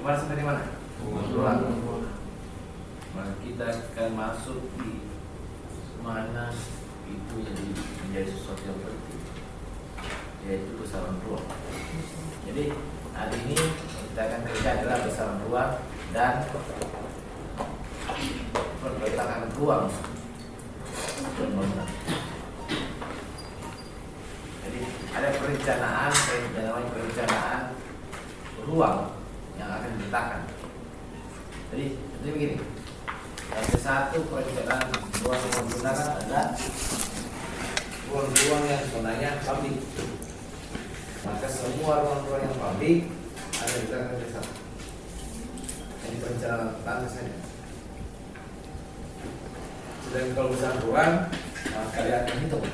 Kemarin sampai di mana? Maka kita akan masuk di mana itu jadi menjadi sesuatu yang penting yaitu besaran ruang. Jadi hari ini kita akan kerja adalah besaran ruang dan perbaikan ruang. Jadi ada perencanaan, namanya perencanaan ruang yang diletakkan. Jadi, jadi begini, yang satu perencanaan ruang yang adalah ruang-ruang yang sebenarnya publik. Maka semua ruang-ruang yang publik ada di belakang yang satu. Ini perencanaan saja. Dan kalau besar ruang, kalian hitung.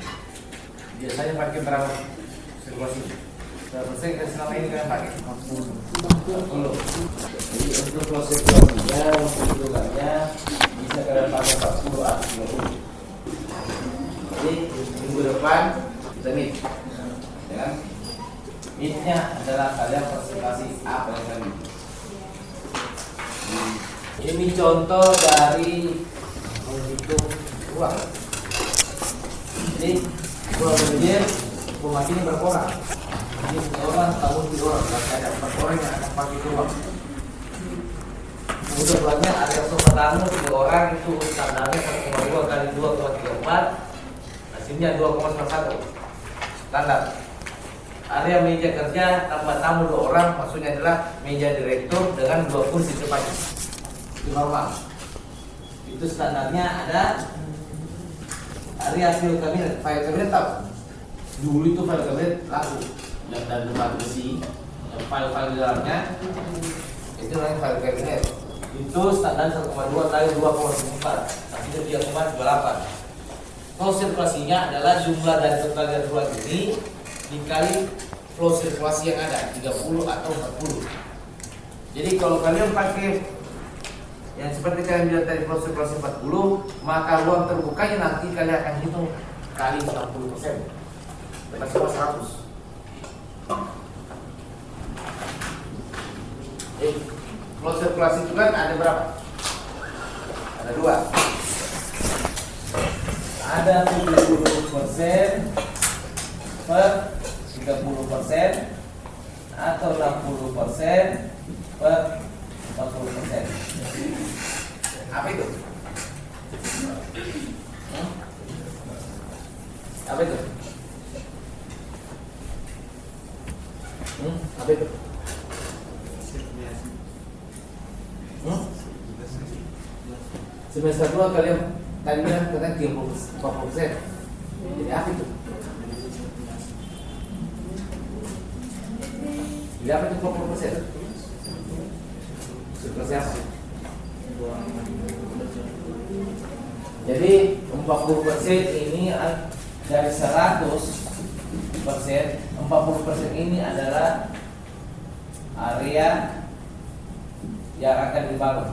Biasanya pakai berapa sirkulasi? Selama ini pakai? 40. Jadi untuk proses ruangnya, untuk bisa kalian pakai 40 atau 30. Jadi minggu depan kita adalah kalian Ini contoh dari menghitung. Jadi berapa? Jadi orang tahun tiga orang, berarti ada empat orang yang akan pakai uang. Kemudian uangnya ada untuk tamu tiga orang itu standarnya satu koma dua kali dua koma tiga empat, hasilnya dua koma satu standar. Area meja kerja tambah tamu dua orang, maksudnya adalah meja direktur dengan dua kursi depannya. Itu normal itu standarnya ada area file kabinet file kabinet tahu dulu itu file kabinet laku yang dari rumah besi yang file-file di dalamnya. Itu namanya file kabinet itu standar 1,2 kali 2,4 tapi itu 3,28 flow sirkulasinya adalah jumlah dari total ruang ini dikali flow sirkulasi yang ada 30 atau 40 jadi kalau kalian pakai yang seperti kalian bilang tadi proses proses 40 maka ruang terbukanya nanti kalian akan hitung kali 60 persen. Semua 100 eh, flow sirkulasi itu kan ada berapa? ada dua ada 70 persen per 30 persen atau 60 persen per 40 persen apa itu? Apa itu? Hmm? Apa itu? Semester dua kalian tadi bilang katanya 30 40 persen. Jadi apa itu? Jadi apa itu 40 persen? Seperti apa? Jadi 40 persen ini dari 100 persen 40 persen ini adalah area yang akan dibangun.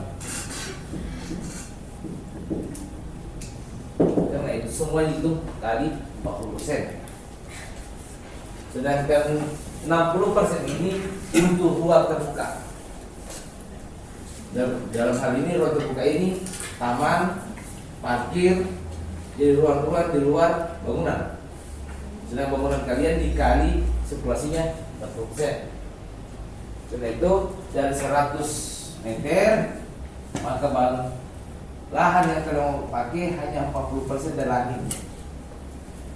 Karena itu semua itu kali 40 persen. Sedangkan 60 persen ini untuk ruang terbuka. Dalam hal ini ruang terbuka ini taman, parkir, jadi ruang-ruang di luar bangunan. Sedang bangunan kalian dikali sirkulasinya 40%. Setelah itu dari 100 meter maka bang lahan yang kalian pakai hanya 40% dari langit.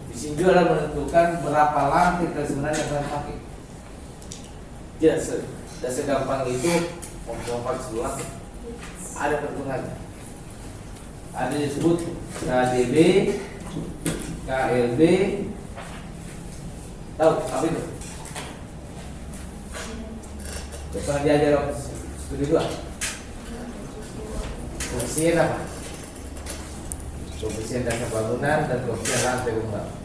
Di sini juga menentukan berapa lantai kalian sebenarnya kalian pakai. Ya, tidak segampang itu memompat seluruh ada perhitungannya ada disebut KDB KLB tahu apa itu pernah diajar studi dua? Koefisien apa? Koefisien dasar bangunan dan koefisien lantai bangunan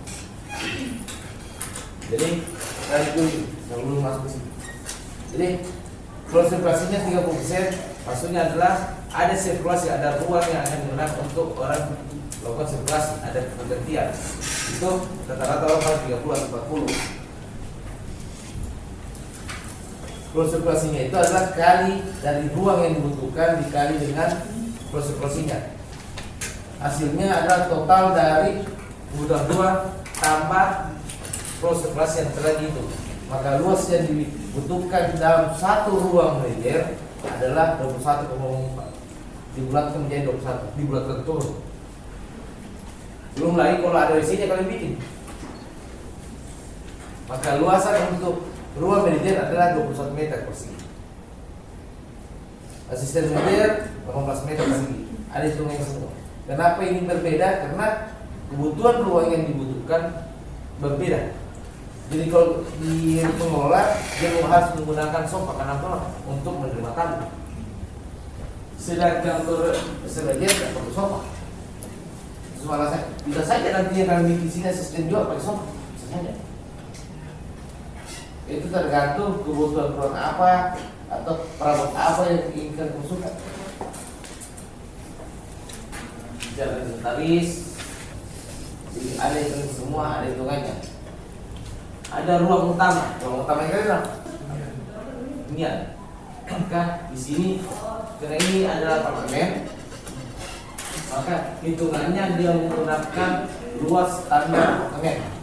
jadi tadi itu sebelum masuk ke sini. Jadi sirkulasinya 30% maksudnya adalah ada sirkulasi, ada ruang yang akan digunakan untuk orang melakukan sirkulasi, ada pengertian. Itu rata-rata orang 30 atau 40. Flow sirkulasinya itu adalah kali dari ruang yang dibutuhkan dikali dengan flow sirkulasinya hasilnya adalah total dari kebutuhan ruang tambah sirkulasi yang terjadi itu. Maka luas yang dibutuhkan dalam satu ruang meter adalah 21,4 dibulatkan menjadi 21 dibulatkan turun. Belum lagi kalau ada isinya kalian bikin. Maka luasan untuk ruang meter adalah 21 meter persegi. Asisten meter 18 meter persegi. Ada hitungan semua kenapa ini berbeda? Karena kebutuhan ruang yang dibutuhkan berbeda. Jadi kalau di pengelola dia harus menggunakan sofa karena untuk menerima tamu. Sedangkan untuk sebagian tidak perlu sofa. Soal saya bisa saja nanti akan bikin sini sistem juga pakai sofa, bisa saja. Itu tergantung kebutuhan ruang apa atau perabot apa yang diinginkan konsultan. Jalan inventaris, jadi ada itu semua ada hitungannya ada ruang utama. Ruang utama ini adalah ini. Maka di sini karena ini adalah apartemen, maka hitungannya dia menggunakan luas standar apartemen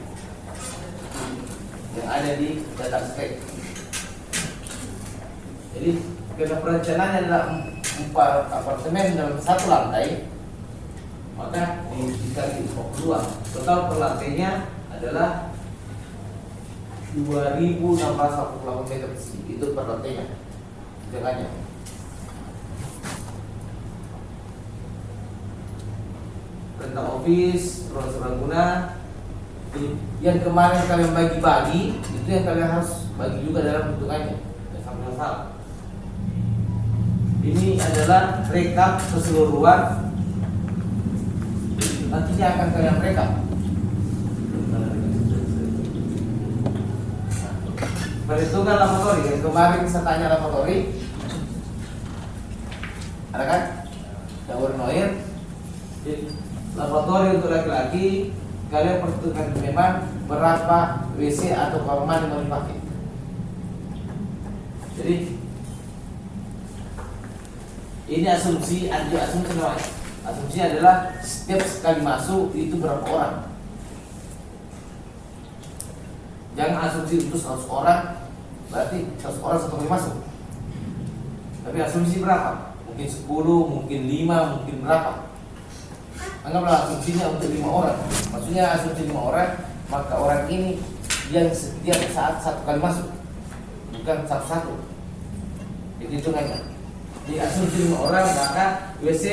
yang ada di data stek. Jadi karena perencanaannya adalah empat apartemen dalam satu lantai, maka dikali dua. Total per lantainya adalah 2648 meter persegi. Itu per lantainya jangannya. Perintah office ruang guna yang kemarin kalian bagi-bagi itu yang kalian harus bagi juga dalam hitungannya jangan salah. Ini adalah rekap keseluruhan. Nantinya akan kalian rekap. Perhitungan laboratori. Yang kemarin saya tanya laboratori. Ada kan? Dawur Noir laboratori untuk laki-laki kalian perhitungkan memang berapa WC atau kamar mau dipakai jadi ini asumsi asumsi namanya asumsi adalah setiap sekali masuk itu berapa orang jangan asumsi itu 100 orang Berarti 100 orang satu kali masuk. Tapi asumsi berapa? Mungkin 10, mungkin 5, mungkin berapa? Anggaplah asumsinya untuk 5 orang. Maksudnya asumsi 5 orang, maka orang ini yang setiap saat satu kali masuk. Bukan satu-satu. Jadi itu kan. Di asumsi 5 orang, maka WC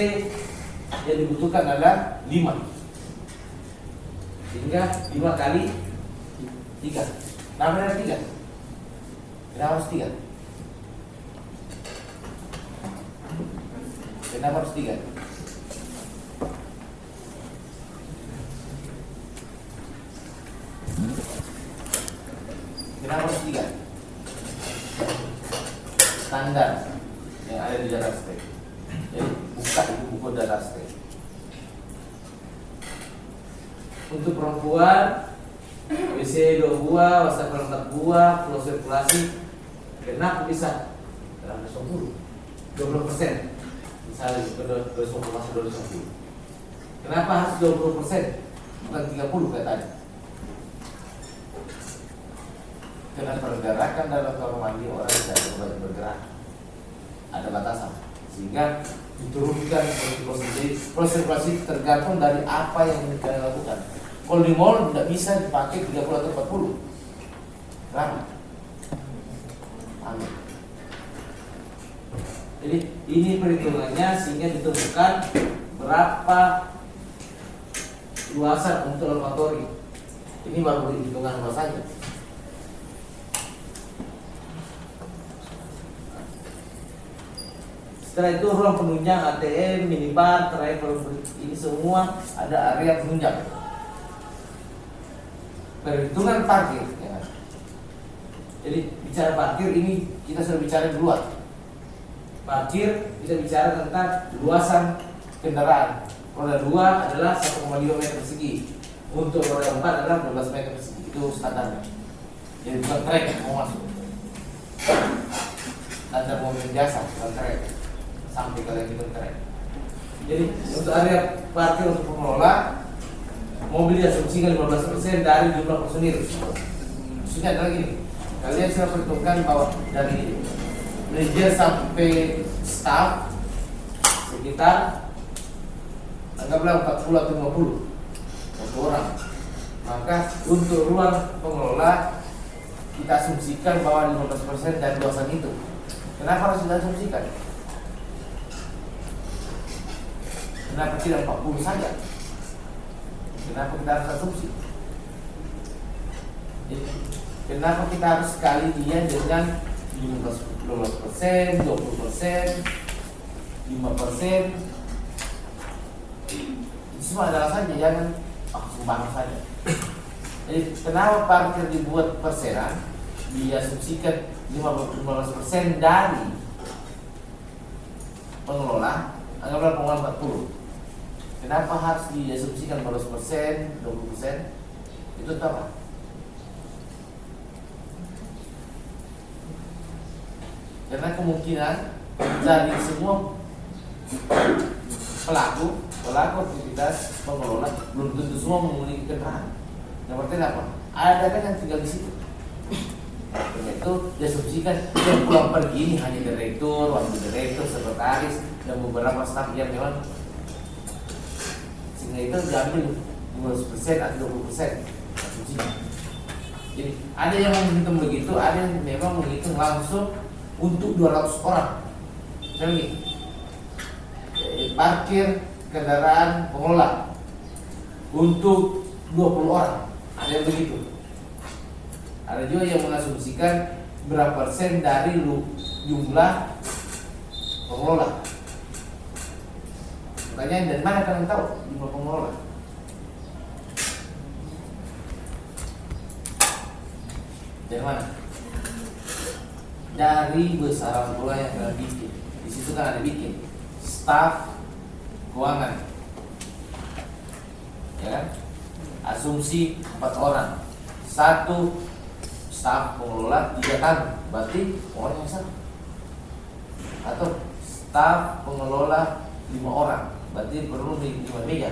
yang dibutuhkan adalah 5. Sehingga 5 kali 3. Namanya 3. Kenapa harus tiga? Kenapa harus tiga? Kenapa harus tiga? Standar yang ada di dalam stek. Jadi buka itu buku dalam stek. Untuk perempuan WC dua buah, wastafel empat buah, flow sirkulasi. Kenapa bisa? Dalam 20 20 persen. Misalnya dua masuk 20 Kenapa harus 20 persen? Bukan 30 katanya Karena pergerakan dalam kamar mandi orang tidak boleh bergerak. Ada batasan. Sehingga diturunkan proses proses tergantung dari apa yang kalian lakukan kalau mall tidak bisa dipakai 30 atau 40 Kenapa? Jadi ini perhitungannya sehingga ditemukan berapa luasan untuk laboratori. Ini baru hitungan luasannya. Setelah itu ruang penunjang ATM, minibar, travel ini semua ada area penunjang. Perhitungan parkir. Ya. Jadi bicara parkir ini kita sudah bicara di luar. Parkir kita bicara tentang luasan kendaraan. Roda dua adalah 1,5 meter persegi. Untuk roda empat adalah 12 meter persegi. Itu standarnya. Jadi bukan trek mau masuk. antar mobil jasa kontrak sampai kalian di kontrak. Jadi untuk area parkir untuk pengelola mobil diasumsikan 15% dari jumlah personil. Maksudnya adalah gini, kalian sudah perhitungkan bahwa dari manajer sampai staff sekitar anggaplah 40 atau 50 satu orang. Maka untuk ruang pengelola kita asumsikan bahwa 15% dari luasan itu. Kenapa harus kita asumsikan? Kenapa tidak 40 saja? Kenapa kita harus asumsi? Kenapa kita harus sekali dia dengan 15 persen, 20 persen, 5 persen? Semua adalah saja jangan oh, sumbang saja. Jadi kenapa parkir dibuat persenan? Diasumsikan 15 persen dari pengelola, anggaplah pengelola 40 Kenapa harus diasumsikan 15 persen, 20 persen? Itu apa? Karena kemungkinan dari semua pelaku pelaku aktivitas pengelola belum tentu semua memiliki kendaraan. Yang penting apa? Ada kan yang tinggal di situ. Itu diasumsikan yang pulang pergi ini hanya direktur, wakil direktur, sekretaris, dan beberapa staf yang memang itu diambil 15% atau 20% asumsinya. Jadi ada yang menghitung begitu, ada yang memang menghitung langsung untuk 200 orang. Jadi eh, parkir kendaraan pengelola untuk 20 orang. Ada yang begitu. Ada juga yang mengasumsikan berapa persen dari jumlah pengelola. Pertanyaan dan mana kalian tahu jumlah pengelola? Dari mana? Dari besaran pula yang kalian bikin. Di situ kan ada bikin staff keuangan, ya kan? Asumsi empat orang, satu staff pengelola tiga tahun, berarti orang yang sama. Atau staff pengelola lima orang, berarti perlu lima meja.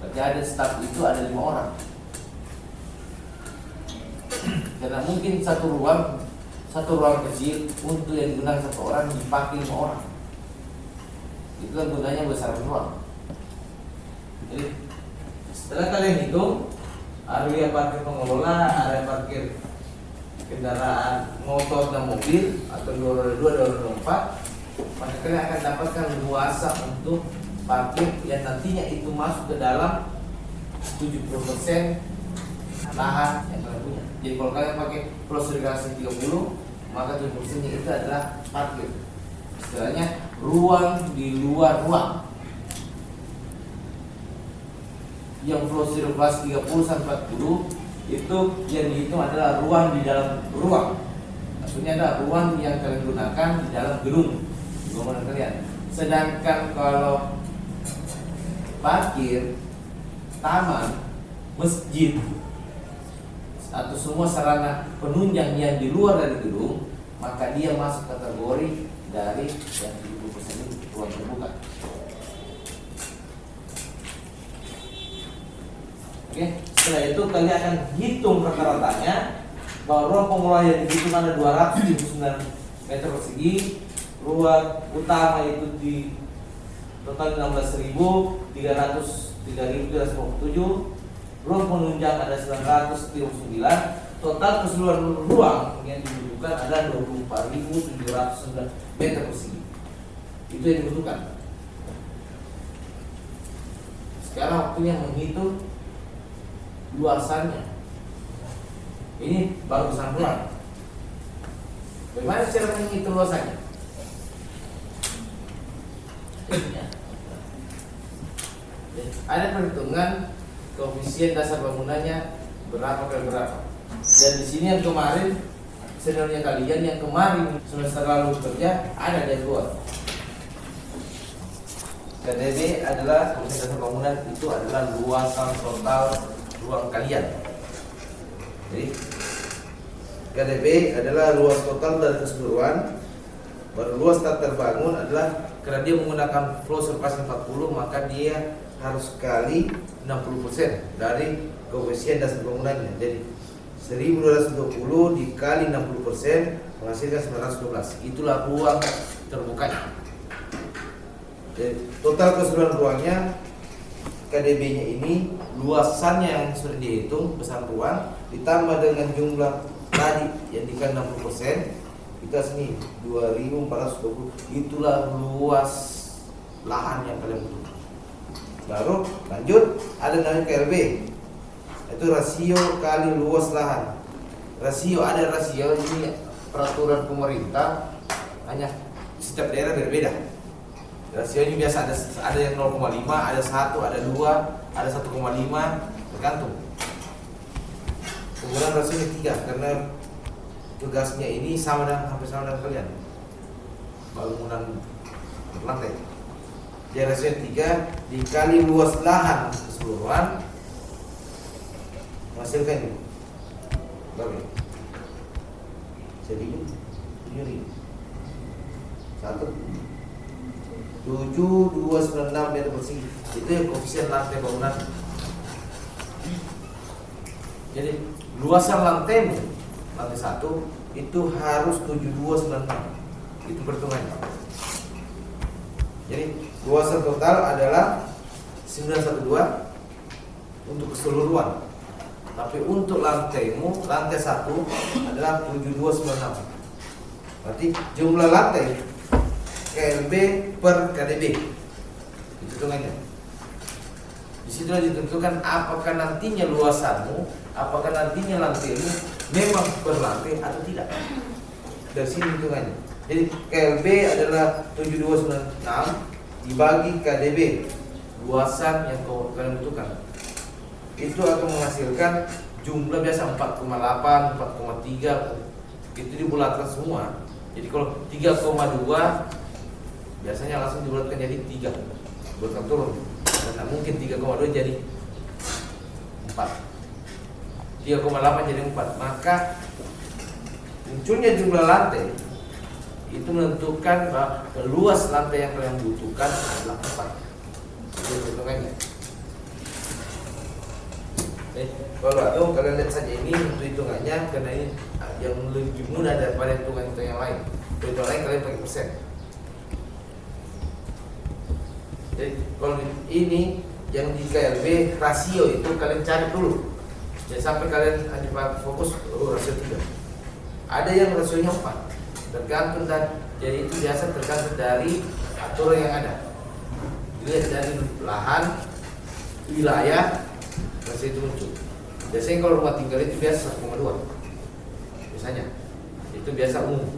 Berarti ada staff itu ada lima orang. Karena mungkin satu ruang satu ruang kecil untuk yang digunakan satu orang dipakai lima orang. Itu kan gunanya besar ruang. Jadi setelah kalian hitung area parkir pengelola, area parkir kendaraan motor dan mobil atau dua roda dua, dua roda empat, maka kalian akan dapatkan luasa untuk parkir yang nantinya itu masuk ke dalam 70% lahan yang kalian punya. Jadi kalau kalian pakai klasifikasi 30, maka 70% itu adalah parkir. Istilahnya ruang di luar ruang. Yang flow sirkulasi 30 sampai 40 itu yang dihitung adalah ruang di dalam ruang. Maksudnya adalah ruang yang kalian gunakan di dalam gedung bangunan kalian. Sedangkan kalau parkir, taman, masjid atau semua sarana penunjang yang di luar dari gedung, maka dia masuk kategori dari yang 70% ini ruang terbuka. Oke, setelah itu kalian akan hitung rata-ratanya bahwa ruang pengelola yang dihitung ada 279 meter persegi, ruang utama itu di total 16.300 3.357 ruang penunjang ada 939 total keseluruhan ruang yang dibutuhkan ada 24.709 meter persegi. Itu yang dibutuhkan. Sekarang waktunya menghitung luasannya. Ini baru pulang. Bagaimana cara menghitung luasannya ada perhitungan koefisien dasar bangunannya berapa kali berapa. Dan di sini yang kemarin seniornya kalian yang kemarin semester lalu bekerja ada luar. KDB adalah koefisien dasar bangunan itu adalah luasan total ruang kalian. Jadi KDB adalah luas total dari keseluruhan baru luas tak terbangun adalah karena dia menggunakan flow surpassing 40 maka dia harus kali 60% dari koefisien dasar bangunannya jadi 1220 dikali 60% menghasilkan 912 itulah ruang terbukanya. Jadi total keseluruhan ruangnya KDB nya ini luasannya yang sudah dihitung besar ruang ditambah dengan jumlah tadi yang dikali 60% kita sini 2420 itulah luas lahan yang kalian butuh baru lanjut ada namanya KLB itu rasio kali luas lahan. Rasio ada rasio ini peraturan pemerintah hanya setiap daerah berbeda. Rasio ini biasa ada ada yang 0,5 ada 1 ada 2 ada 1,5 tergantung. Kemudian rasio 3 karena tugasnya ini sama dengan hampir sama dengan kalian. Bangunan lantai jadi rasio 3 dikali luas lahan keseluruhan. Menghasilkan ini. Berapa jadi ribu satu. Tujuh dua sembilan enam meter persegi itu yang koefisien lantai bangunan. Jadi luasan lantai lantai satu itu harus tujuh dua sembilan enam. Itu perhitungannya jadi luasan total adalah 912 untuk keseluruhan tapi untuk lantaimu, lantai satu adalah 7296. Berarti jumlah lantai KLB per KDB. Itu hitungannya. Di situ ditentukan apakah nantinya luasanmu, apakah nantinya lantaimu memang per lantai atau tidak. Dari sini hitungannya. Jadi KLB adalah 7296 dibagi KDB luasan yang kalian butuhkan itu akan menghasilkan jumlah biasa 4,8, 4,3 itu dibulatkan semua. Jadi kalau 3,2 biasanya langsung dibulatkan jadi 3 bulatkan turun. Karena mungkin 3,2 jadi 4. 3,8 jadi 4. Maka munculnya jumlah lantai itu menentukan bahwa luas lantai yang kalian butuhkan adalah 4. Itu hitungannya. Eh, kalau atau kalian lihat saja ini untuk hitungannya karena ini yang lebih mudah daripada hitungan hitungan yang lain. Hitungan lain kalian pakai persen. Jadi kalau ini yang di KLB rasio itu kalian cari dulu. Jangan sampai kalian hanya fokus oh, rasio tiga. Ada yang rasionya empat. Tergantung dan jadi itu biasa tergantung dari aturan yang ada. Dilihat dari lahan, wilayah, masih itu muncul. Biasanya kalau rumah tinggal itu biasa 1,2 Biasanya Itu biasa umum.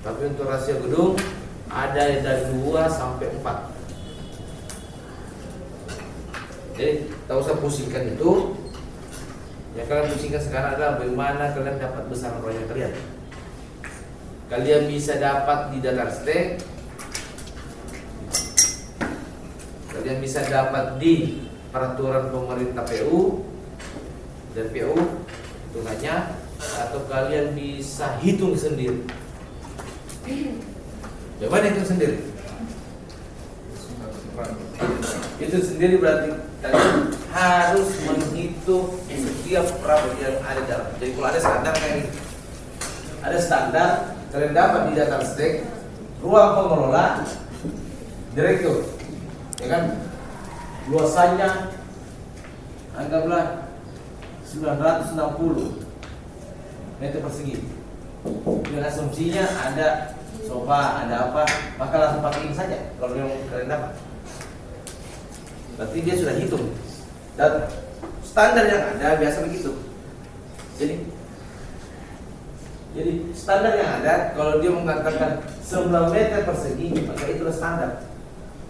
Tapi untuk rasio gedung Ada dari 2 sampai 4 Jadi tak usah pusingkan itu. Yang kalian pusingkan sekarang adalah Bagaimana kalian dapat besar proyek kalian Kalian bisa dapat di data stek Kalian bisa dapat di peraturan pemerintah PU dan PU hitungannya atau kalian bisa hitung sendiri. Coba hitung sendiri. Itu sendiri berarti kalian harus menghitung setiap perabotan yang ada dalam. Jadi kalau ada standar kayak ini, ada standar kalian dapat di stek ruang pengelola direktur, ya kan? luasannya anggaplah 960 meter persegi. Dengan asumsinya ada sofa, ada apa maka langsung pakai ini saja kalau yang kalian dapat. Berarti dia sudah hitung. Dan standar yang ada biasa begitu. Jadi jadi standar yang ada kalau dia mengatakan 9 meter persegi maka itulah standar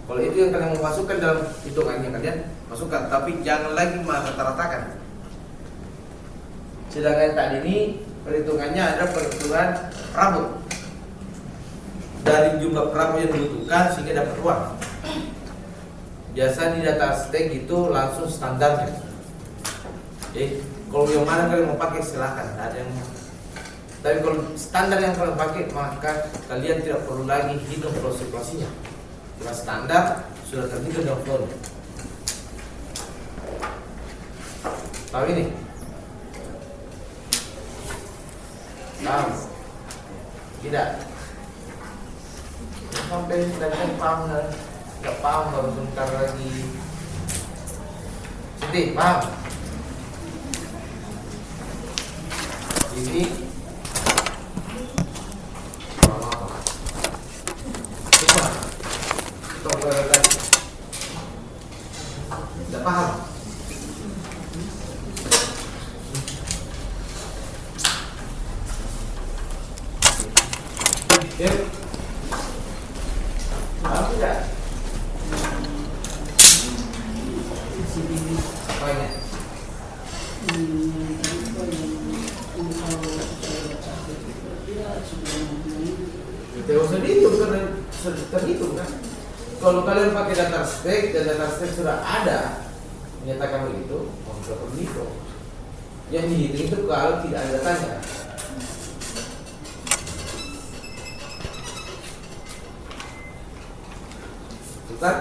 kalau itu yang kalian masukkan dalam hitungannya kalian masukkan, tapi jangan lagi merata-ratakan. Sedangkan tadi ini perhitungannya ada perhitungan perabot dari jumlah perabot yang dibutuhkan sehingga dapat uang. Biasa di data stake itu langsung standarnya. Jadi kalau yang mana kalian mau pakai silahkan, ada yang Tapi kalau standar yang kalian pakai maka kalian tidak perlu lagi hitung flow sirkulasinya. Karena standar sudah terhitung dalam. Tahu ini? Paham? Tidak. Sampai dan paham kan? Tidak paham baru sebentar lagi. Siti, paham? Ini Tidak paham? Ya. Paham tidak? Apanya? Tidak usah dihitung karena sudah terhitung kan. Kalau kalian pakai data dan data spek sudah ada menyatakan begitu, perlu dihitung. Yang dihitung itu kalau tidak ada datanya. Sultan?